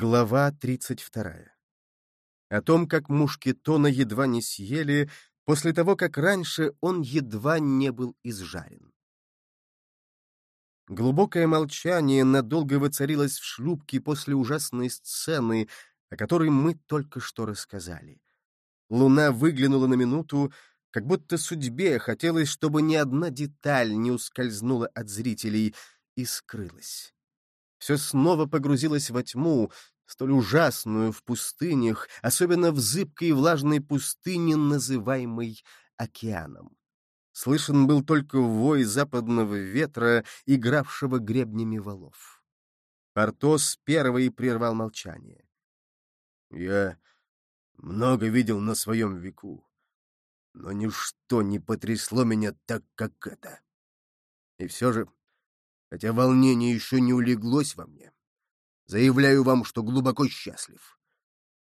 Глава 32. О том, как мушкетона едва не съели, после того, как раньше он едва не был изжарен. Глубокое молчание надолго воцарилось в шлюпке после ужасной сцены, о которой мы только что рассказали. Луна выглянула на минуту, как будто судьбе хотелось, чтобы ни одна деталь не ускользнула от зрителей, и скрылась все снова погрузилось во тьму, столь ужасную в пустынях, особенно в зыбкой и влажной пустыне, называемой океаном. Слышен был только вой западного ветра, игравшего гребнями валов. Портос первый прервал молчание. «Я много видел на своем веку, но ничто не потрясло меня так, как это. И все же хотя волнение еще не улеглось во мне. Заявляю вам, что глубоко счастлив.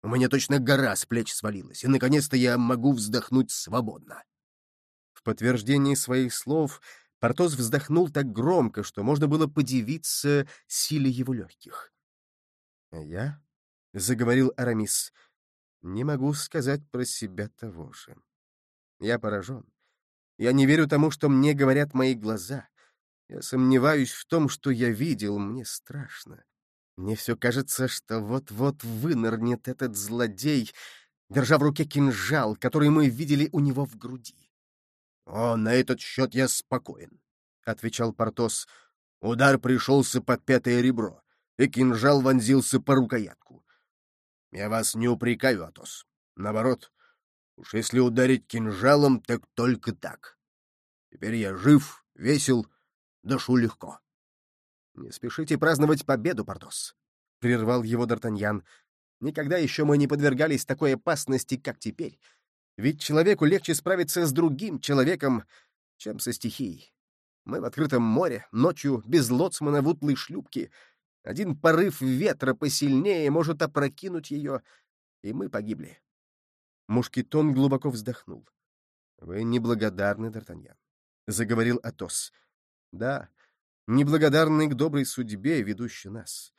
У меня точно гора с плеч свалилась, и, наконец-то, я могу вздохнуть свободно. В подтверждении своих слов Портос вздохнул так громко, что можно было подивиться силе его легких. — А я, — заговорил Арамис, — не могу сказать про себя того же. Я поражен. Я не верю тому, что мне говорят мои глаза. Я сомневаюсь в том, что я видел, мне страшно. Мне все кажется, что вот-вот вынырнет этот злодей, держа в руке кинжал, который мы видели у него в груди. — О, на этот счет я спокоен, — отвечал Портос. Удар пришелся под пятое ребро, и кинжал вонзился по рукоятку. Я вас не упрекаю, Атос. Наоборот, уж если ударить кинжалом, так только так. Теперь я жив, весел дышу легко. — Не спешите праздновать победу, Портос, — прервал его Д'Артаньян. — Никогда еще мы не подвергались такой опасности, как теперь. Ведь человеку легче справиться с другим человеком, чем со стихией. Мы в открытом море, ночью, без лоцмана в утлой шлюпке. Один порыв ветра посильнее может опрокинуть ее, и мы погибли. Мушкетон глубоко вздохнул. — Вы неблагодарны, Д'Артаньян, — заговорил Атос. — да, неблагодарный к доброй судьбе, ведущей нас.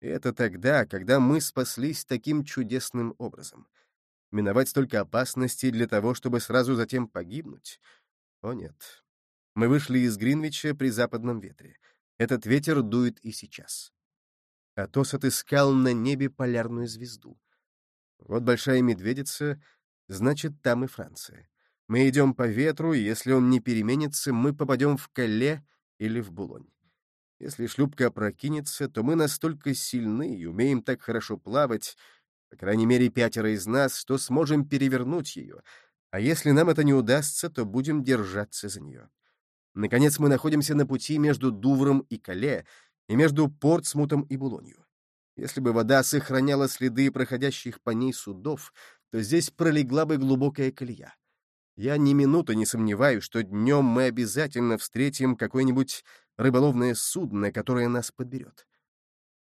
Это тогда, когда мы спаслись таким чудесным образом. Миновать столько опасностей для того, чтобы сразу затем погибнуть? О нет. Мы вышли из Гринвича при западном ветре. Этот ветер дует и сейчас. Атос отыскал на небе полярную звезду. Вот большая медведица, значит, там и Франция. Мы идем по ветру, и если он не переменится, мы попадем в Кале или в Булонь. Если шлюпка опрокинется, то мы настолько сильны и умеем так хорошо плавать, по крайней мере, пятеро из нас, что сможем перевернуть ее, а если нам это не удастся, то будем держаться за нее. Наконец мы находимся на пути между Дувром и Кале, и между Портсмутом и Булонью. Если бы вода сохраняла следы проходящих по ней судов, то здесь пролегла бы глубокая колея. Я ни минуты не сомневаюсь, что днем мы обязательно встретим какое-нибудь рыболовное судно, которое нас подберет.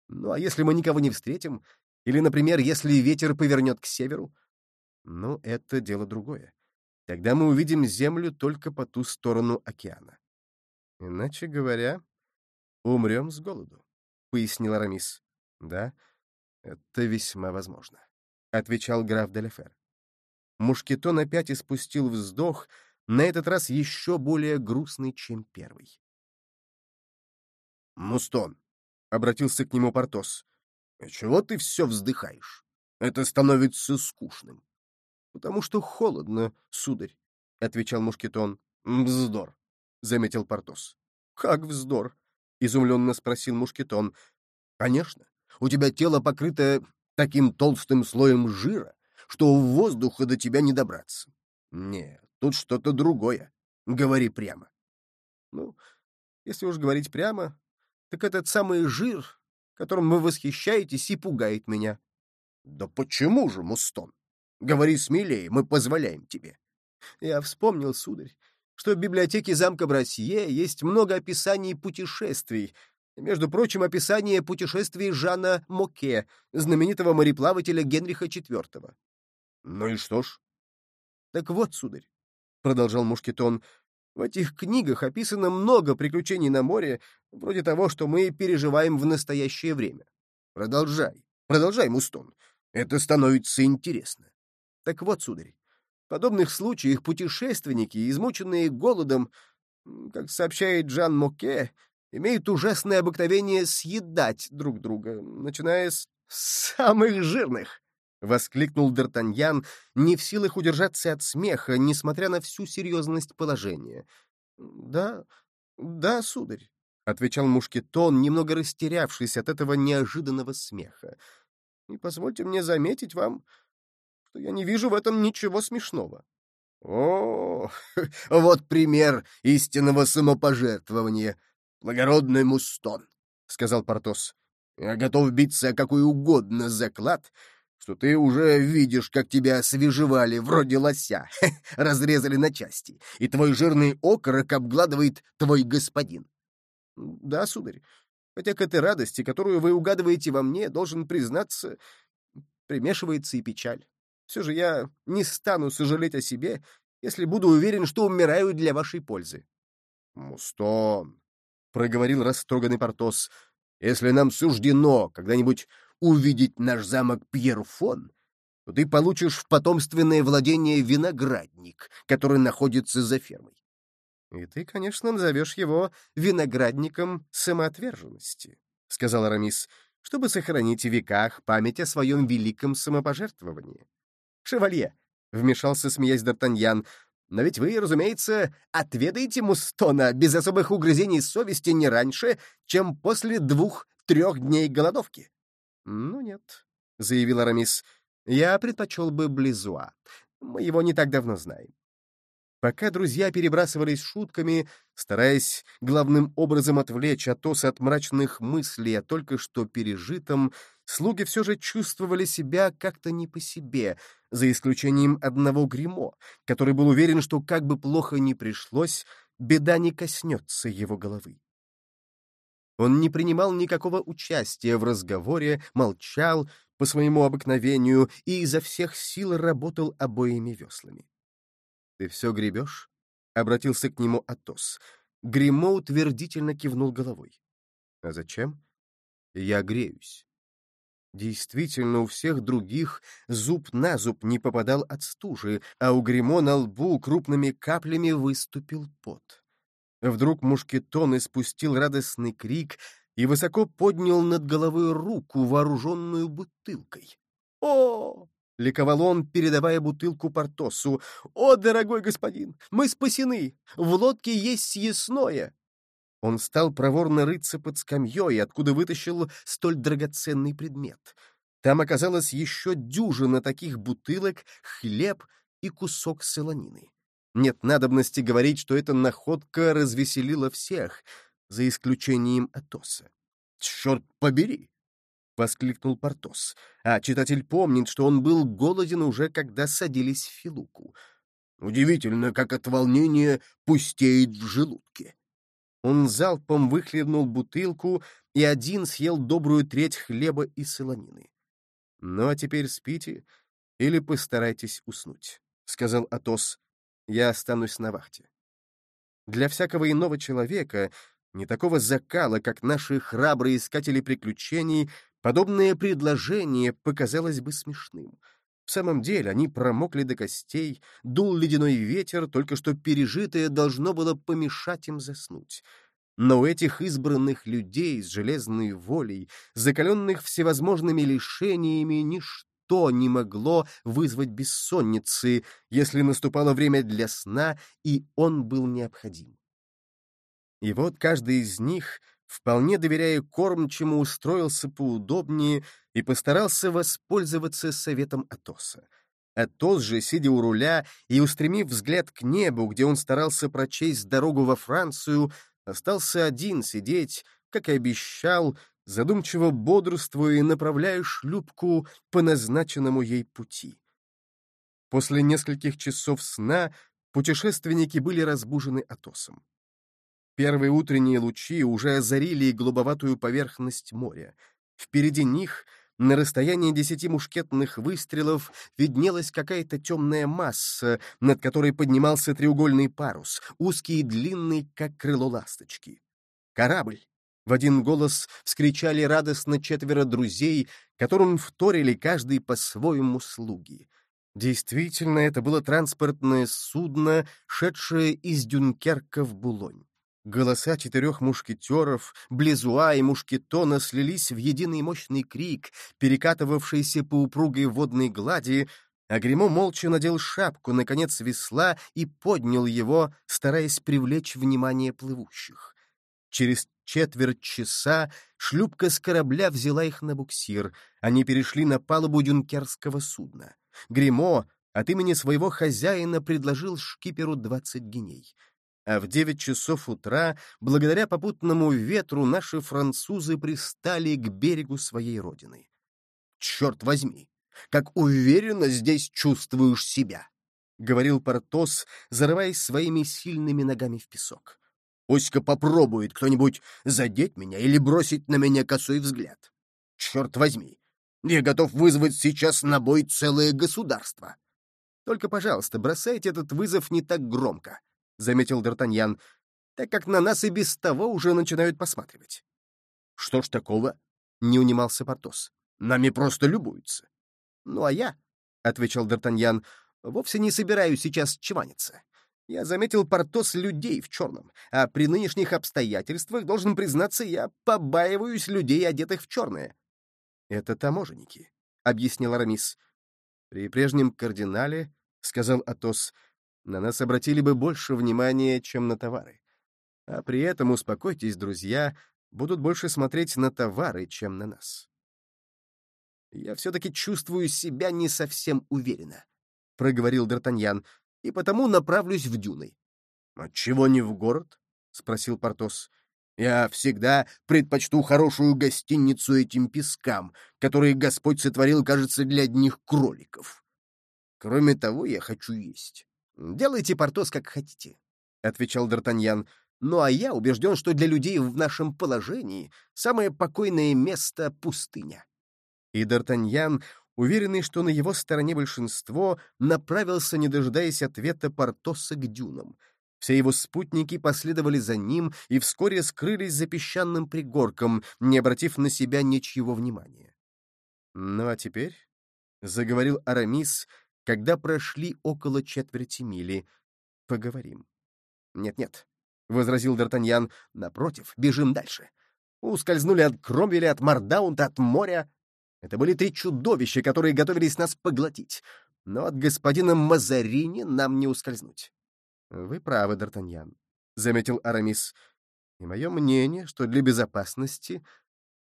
Ну, а если мы никого не встретим? Или, например, если ветер повернет к северу? Ну, это дело другое. Тогда мы увидим Землю только по ту сторону океана. Иначе говоря, умрем с голоду, — пояснил Арамис. Да, это весьма возможно, — отвечал граф Деляфер. Мушкетон опять испустил вздох, на этот раз еще более грустный, чем первый. «Мустон», — обратился к нему Портос, — «чего ты все вздыхаешь? Это становится скучным». «Потому что холодно, сударь», — отвечал Мушкетон. «Вздор», — заметил Портос. «Как вздор?» — изумленно спросил Мушкетон. «Конечно, у тебя тело покрыто таким толстым слоем жира, что в воздуха до тебя не добраться. Нет, тут что-то другое. Говори прямо. Ну, если уж говорить прямо, так этот самый жир, которым вы восхищаетесь, и пугает меня. Да почему же, Мустон? Говори смелее, мы позволяем тебе. Я вспомнил, сударь, что в библиотеке замка Брасье есть много описаний путешествий, между прочим, описание путешествий Жана Моке, знаменитого мореплавателя Генриха IV. Ну и что ж? Так вот, сударь, — продолжал Мушкетон, — в этих книгах описано много приключений на море, вроде того, что мы переживаем в настоящее время. Продолжай. Продолжай, Мустон. Это становится интересно. Так вот, сударь, в подобных случаях путешественники, измученные голодом, как сообщает Жан Моке, имеют ужасное обыкновение съедать друг друга, начиная с самых жирных. — воскликнул Д'Артаньян, не в силах удержаться от смеха, несмотря на всю серьезность положения. — Да, да, сударь, — отвечал Мушкетон, немного растерявшись от этого неожиданного смеха. — И позвольте мне заметить вам, что я не вижу в этом ничего смешного. — О, вот пример истинного самопожертвования, благородный Мустон, — сказал Портос. — Я готов биться о какой угодно заклад, — что ты уже видишь, как тебя свежевали, вроде лося, разрезали на части, и твой жирный окорок обгладывает твой господин. Да, сударь, хотя к этой радости, которую вы угадываете во мне, должен признаться, примешивается и печаль. Все же я не стану сожалеть о себе, если буду уверен, что умираю для вашей пользы. — Мустон, — проговорил растроганный Портос, — если нам суждено когда-нибудь увидеть наш замок Пьерфон, то ты получишь в потомственное владение виноградник, который находится за фермой. И ты, конечно, назовешь его виноградником самоотверженности, — сказал Арамис, — чтобы сохранить в веках память о своем великом самопожертвовании. Шевалье, — вмешался, смеясь Д'Артаньян, — но ведь вы, разумеется, отведаете Мустона без особых угрызений совести не раньше, чем после двух-трех дней голодовки. «Ну нет», — заявил Арамис, — «я предпочел бы Близуа. Мы его не так давно знаем». Пока друзья перебрасывались шутками, стараясь главным образом отвлечь Атоса от мрачных мыслей о только что пережитом, слуги все же чувствовали себя как-то не по себе, за исключением одного гримо, который был уверен, что как бы плохо ни пришлось, беда не коснется его головы. Он не принимал никакого участия в разговоре, молчал по своему обыкновению и изо всех сил работал обоими веслами. «Ты все гребешь?» — обратился к нему Атос. Гримо утвердительно кивнул головой. «А зачем?» «Я греюсь». Действительно, у всех других зуб на зуб не попадал от стужи, а у Гримо на лбу крупными каплями выступил пот. Вдруг мушкетон испустил радостный крик и высоко поднял над головой руку, вооруженную бутылкой. «О!» — ликовал он, передавая бутылку Портосу. «О, дорогой господин, мы спасены! В лодке есть съестное!» Он стал проворно рыться под скамьей, откуда вытащил столь драгоценный предмет. Там оказалось еще дюжина таких бутылок, хлеб и кусок солонины. Нет надобности говорить, что эта находка развеселила всех, за исключением Атоса. «Черт побери!» — воскликнул Портос. А читатель помнит, что он был голоден уже, когда садились в Филуку. Удивительно, как от волнения пустеет в желудке. Он залпом выхлебнул бутылку и один съел добрую треть хлеба и солонины. «Ну а теперь спите или постарайтесь уснуть», — сказал Атос я останусь на вахте. Для всякого иного человека, не такого закала, как наши храбрые искатели приключений, подобное предложение показалось бы смешным. В самом деле они промокли до костей, дул ледяной ветер, только что пережитое должно было помешать им заснуть. Но у этих избранных людей с железной волей, закаленных всевозможными лишениями, ничто ничто не могло вызвать бессонницы, если наступало время для сна, и он был необходим. И вот каждый из них, вполне доверяя кормчему, устроился поудобнее и постарался воспользоваться советом Атоса. Атос же, сидя у руля и устремив взгляд к небу, где он старался прочесть дорогу во Францию, остался один сидеть, как и обещал, задумчиво бодрствуя и направляя шлюпку по назначенному ей пути. После нескольких часов сна путешественники были разбужены Атосом. Первые утренние лучи уже озарили голубоватую поверхность моря. Впереди них, на расстоянии десяти мушкетных выстрелов, виднелась какая-то темная масса, над которой поднимался треугольный парус, узкий и длинный, как крыло ласточки. Корабль! В один голос вскричали радостно четверо друзей, которым вторили каждый по-своему слуги. Действительно, это было транспортное судно, шедшее из Дюнкерка в Булонь. Голоса четырех мушкетеров, Близуа и Мушкетона слились в единый мощный крик, перекатывавшийся по упругой водной глади, а Гремо молча надел шапку на конец весла и поднял его, стараясь привлечь внимание плывущих. Через четверть часа шлюпка с корабля взяла их на буксир. Они перешли на палубу дюнкерского судна. Гремо от имени своего хозяина предложил шкиперу двадцать геней. А в девять часов утра, благодаря попутному ветру, наши французы пристали к берегу своей родины. «Черт возьми! Как уверенно здесь чувствуешь себя!» — говорил Портос, зарываясь своими сильными ногами в песок. Пусть-ка попробует кто-нибудь задеть меня или бросить на меня косой взгляд. Черт возьми, я готов вызвать сейчас на бой целое государство. Только, пожалуйста, бросайте этот вызов не так громко, — заметил Д'Артаньян, так как на нас и без того уже начинают посматривать. — Что ж такого? — не унимался Портос. — Нами просто любуются. — Ну, а я, — отвечал Д'Артаньян, — вовсе не собираюсь сейчас чваниться. Я заметил Портос людей в черном, а при нынешних обстоятельствах, должен признаться, я побаиваюсь людей, одетых в черное. — Это таможенники, — объяснил Арамис. — При прежнем кардинале, — сказал Атос, — на нас обратили бы больше внимания, чем на товары. А при этом, успокойтесь, друзья, будут больше смотреть на товары, чем на нас. «Я все-таки чувствую себя не совсем уверенно», — проговорил Д'Артаньян и потому направлюсь в дюны. — Отчего не в город? — спросил Портос. — Я всегда предпочту хорошую гостиницу этим пескам, которые Господь сотворил, кажется, для одних кроликов. Кроме того, я хочу есть. — Делайте, Портос, как хотите, — отвечал Д'Артаньян. — Ну а я убежден, что для людей в нашем положении самое покойное место — пустыня. И Д'Артаньян уверенный, что на его стороне большинство, направился, не дожидаясь ответа Портоса к дюнам. Все его спутники последовали за ним и вскоре скрылись за песчаным пригорком, не обратив на себя ничьего внимания. «Ну а теперь», — заговорил Арамис, когда прошли около четверти мили, — «поговорим». «Нет-нет», — возразил Д'Артаньян, — «напротив, бежим дальше. Ускользнули от Кромвеля, от Мардаунта, от моря, это были три чудовища, которые готовились нас поглотить. Но от господина Мазарини нам не ускользнуть. — Вы правы, Д'Артаньян, — заметил Арамис. — И мое мнение, что для безопасности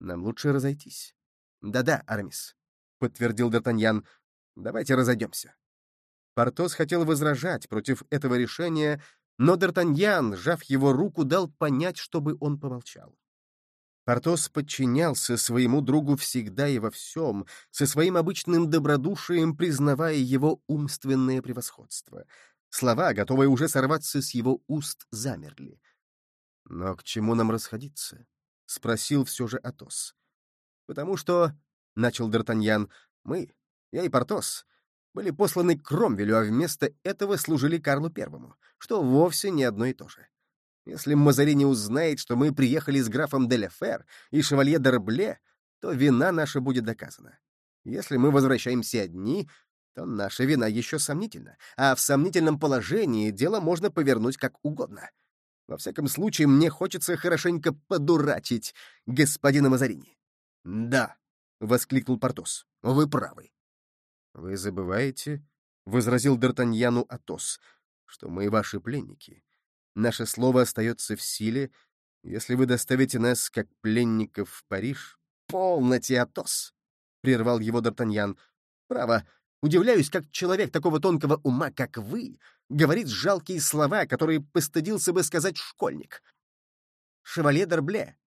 нам лучше разойтись. Да — Да-да, Арамис, — подтвердил Д'Артаньян. — Давайте разойдемся. Портос хотел возражать против этого решения, но Д'Артаньян, сжав его руку, дал понять, чтобы он помолчал. Портос подчинялся своему другу всегда и во всем, со своим обычным добродушием признавая его умственное превосходство. Слова, готовые уже сорваться с его уст, замерли. «Но к чему нам расходиться?» — спросил все же Атос. «Потому что...» — начал Д'Артаньян. «Мы, я и Портос, были посланы к Кромвелю, а вместо этого служили Карлу Первому, что вовсе не одно и то же. Если Мазарини узнает, что мы приехали с графом Деляфер и шевалье Дербле, то вина наша будет доказана. Если мы возвращаемся одни, то наша вина еще сомнительна, а в сомнительном положении дело можно повернуть как угодно. Во всяком случае, мне хочется хорошенько подурачить господина Мазарини. — Да, — воскликнул Портос, — вы правы. — Вы забываете, — возразил Д'Артаньяну Атос, — что мы ваши пленники. Наше слово остается в силе, если вы доставите нас, как пленников, в Париж. — Полноте, Атос! — прервал его Д'Артаньян. — Право, удивляюсь, как человек такого тонкого ума, как вы, говорит жалкие слова, которые постыдился бы сказать школьник. Шевале Д'Арбле, —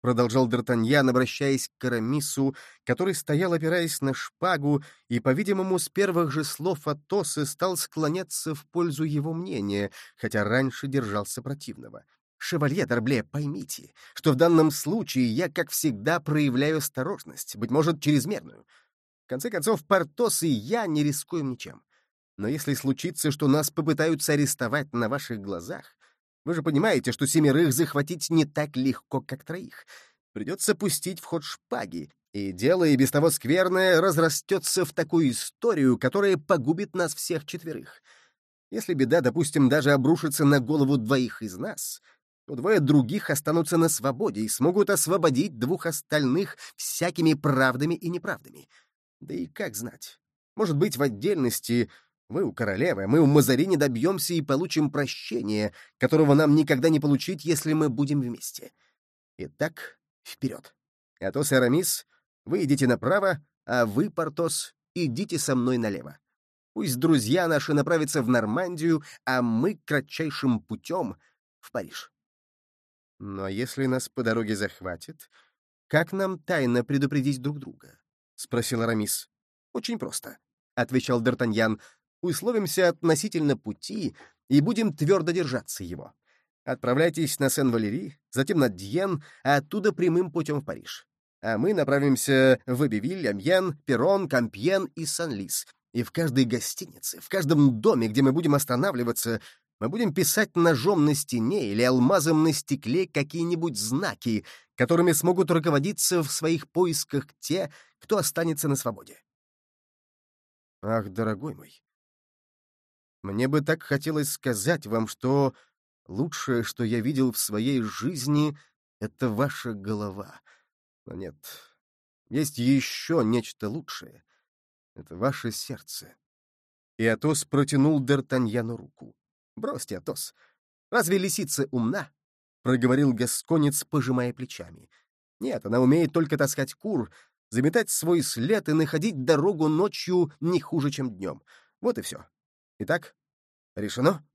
продолжал Д'Артаньян, обращаясь к Карамису, который стоял, опираясь на шпагу, и, по-видимому, с первых же слов Атоса стал склоняться в пользу его мнения, хотя раньше держался противного. «Шевалье Д'Арбле, поймите, что в данном случае я, как всегда, проявляю осторожность, быть может, чрезмерную. В конце концов, Портос и я не рискуем ничем. Но если случится, что нас попытаются арестовать на ваших глазах, Вы же понимаете, что семерых захватить не так легко, как троих. Придется пустить в ход шпаги, и дело и без того скверное разрастется в такую историю, которая погубит нас всех четверых. Если беда, допустим, даже обрушится на голову двоих из нас, то двое других останутся на свободе и смогут освободить двух остальных всякими правдами и неправдами. Да и как знать? Может быть, в отдельности вы у королевы, мы у Мазарини добьемся и получим прощение, которого нам никогда не получить, если мы будем вместе. Итак, вперед. Атос и Арамис, вы идите направо, а вы, Портос, идите со мной налево. Пусть друзья наши направятся в Нормандию, а мы кратчайшим путем в Париж. Но если нас по дороге захватят, как нам тайно предупредить друг друга? — спросил Арамис. — Очень просто, — отвечал Д'Артаньян. — Условимся относительно пути и будем твердо держаться его. Отправляйтесь на Сен-Валери, затем на Дьен, а оттуда прямым путем в Париж. А мы направимся в Эбивиль, Амьен, Перрон, Кампьен и Сан-Лис, и в каждой гостинице, в каждом доме, где мы будем останавливаться, мы будем писать ножом на стене или алмазом на стекле какие-нибудь знаки, которыми смогут руководиться в своих поисках те, кто останется на свободе. Ах, дорогой мой, мне бы так хотелось сказать вам, что лучшее, что я видел в своей жизни, — это ваша голова. Но нет, есть еще нечто лучшее. Это ваше сердце. И Атос протянул Д'Артаньяну руку. «Бросьте, Атос. Разве лисица умна?» — проговорил гасконец, пожимая плечами. «Нет, она умеет только таскать кур, заметать свой след и находить дорогу ночью не хуже, чем днем. Вот и все. Итак, решено?»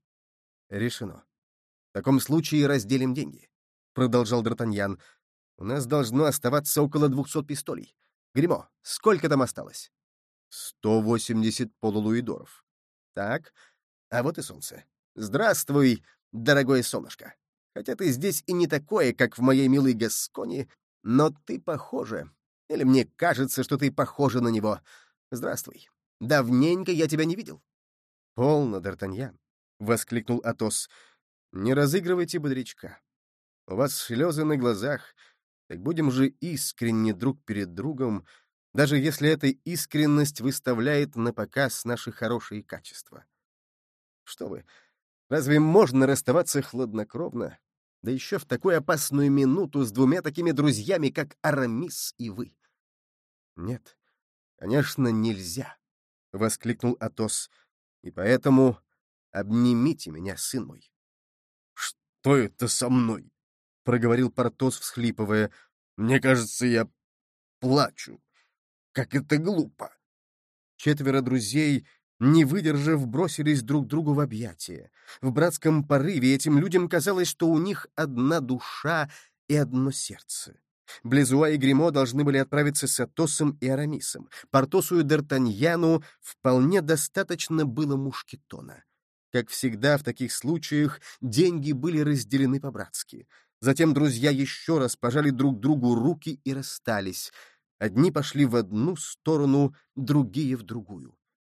«Решено. В таком случае разделим деньги», — продолжал Д'Артаньян. «У нас должно оставаться около двухсот пистолей. Гримо, сколько там осталось?» Сто восемьдесят полулуидоров. Так, а вот и солнце. Здравствуй, дорогое солнышко. Хотя ты здесь и не такое, как в моей милой Гасконе, но ты похожа. Или мне кажется, что ты похожа на него. Здравствуй. Давненько я тебя не видел. Полно, Д'Артаньян, — воскликнул Атос. Не разыгрывайте бодрячка. У вас слезы на глазах, так будем же искренне друг перед другом, — даже если эта искренность выставляет на показ наши хорошие качества. Что вы, разве можно расставаться хладнокровно, да еще в такую опасную минуту с двумя такими друзьями, как Арамис и вы? Нет, конечно, нельзя, — воскликнул Атос, — и поэтому обнимите меня, сын мой. — Что это со мной? — проговорил Портос, всхлипывая. — Мне кажется, я плачу. Как это глупо!» Четверо друзей, не выдержав, бросились друг другу в объятия. В братском порыве этим людям казалось, что у них одна душа и одно сердце. Близуа и Гримо должны были отправиться с Атосом и Арамисом. Портосу и Д'Артаньяну вполне достаточно было мушкетона. Как всегда в таких случаях, деньги были разделены по-братски. Затем друзья еще раз пожали друг другу руки и расстались — Одни пошли в одну сторону, другие — в другую.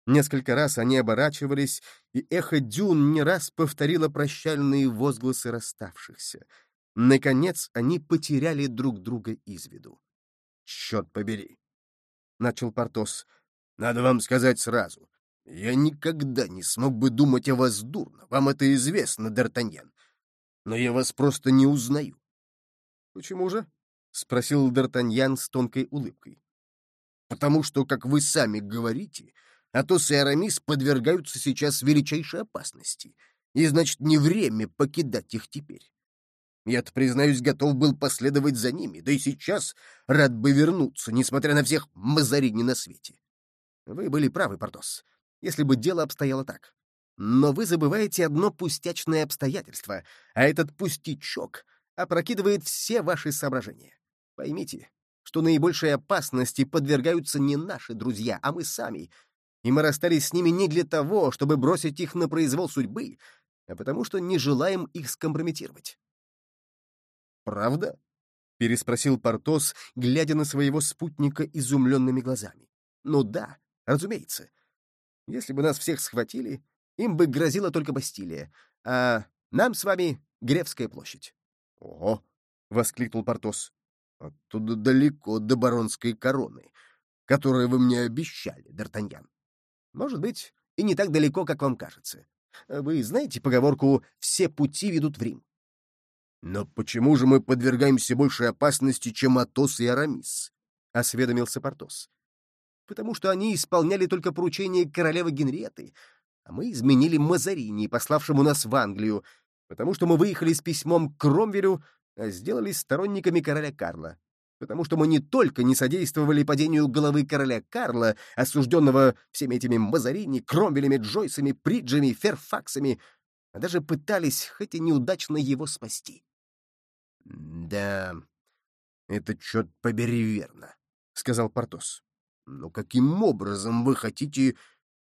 Несколько раз они оборачивались, и эхо дюн не раз повторило прощальные возгласы расставшихся. Наконец они потеряли друг друга из виду. — Черт побери! — начал Портос. — Надо вам сказать сразу. Я никогда не смог бы думать о вас дурно. Вам это известно, Д'Артаньян. Но я вас просто не узнаю. — Почему же? — спросил Д'Артаньян с тонкой улыбкой. «Потому что, как вы сами говорите, Атос и Арамис подвергаются сейчас величайшей опасности, и, значит, не время покидать их теперь. Я-то, признаюсь, готов был последовать за ними, да и сейчас рад бы вернуться, несмотря на всех Мазарини на свете. Вы были правы, Портос, если бы дело обстояло так. Но вы забываете одно пустячное обстоятельство, а этот пустячок опрокидывает все ваши соображения. Поймите, что наибольшей опасности подвергаются не наши друзья, а мы сами, и мы расстались с ними не для того, чтобы бросить их на произвол судьбы, а потому что не желаем их скомпрометировать. «Правда?» — переспросил Портос, глядя на своего спутника изумленными глазами. «Ну да, разумеется. Если бы нас всех схватили, им бы грозила только Бастилия, а нам с вами Гревская площадь. — Ого! — воскликнул Портос. — Оттуда далеко до баронской короны, которую вы мне обещали, Д'Артаньян. Может быть, и не так далеко, как вам кажется. Вы знаете поговорку «все пути ведут в Рим»? «Но почему же мы подвергаемся большей опасности, чем Атос и Арамис?» — осведомился Портос. «Потому что они исполняли только поручения королевы Генриеты, а мы изменили Мазарини, пославшему нас в Англию, потому что мы выехали с письмом к Кромвелю, а сделались сторонниками короля Карла, потому что мы не только не содействовали падению головы короля Карла, осужденного всеми этими Мазарини, Кромвелями, Джойсами, Приджами, Ферфаксами, а даже пытались, хоть и неудачно, его спасти. «Да, это, черт побери, верно», — сказал Портос. «Но каким образом вы хотите,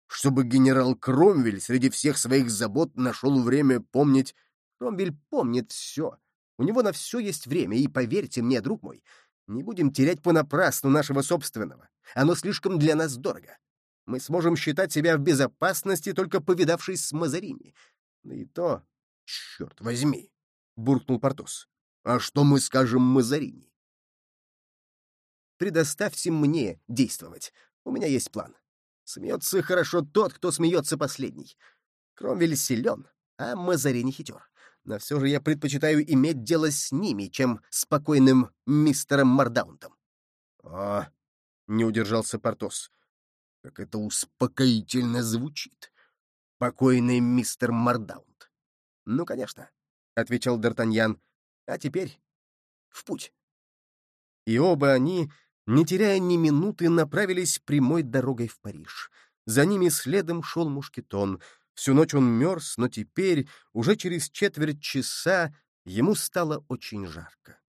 чтобы генерал Кромвель среди всех своих забот нашел время помнить...» «Кромвель помнит все. У него на все есть время, и, поверьте мне, друг мой, не будем терять понапрасну нашего собственного. Оно слишком для нас дорого. Мы сможем считать себя в безопасности, только повидавшись с Мазарини. И то, черт возьми, — буркнул Портос. А что мы скажем Мазарини? Предоставьте мне действовать. У меня есть план. Смеется хорошо тот, кто смеется последний. Кромвель силен, а Мазарини хитер. Но все же я предпочитаю иметь дело с ними, чем с покойным мистером Мардаунтом. — А, — не удержался Портос, — как это успокоительно звучит. Покойный мистер Мардаунт. — Ну, конечно, — отвечал Д'Артаньян, а теперь в путь. И оба они, не теряя ни минуты, направились прямой дорогой в Париж. За ними следом шел мушкетон. Всю ночь он мерз, но теперь, уже через четверть часа, ему стало очень жарко.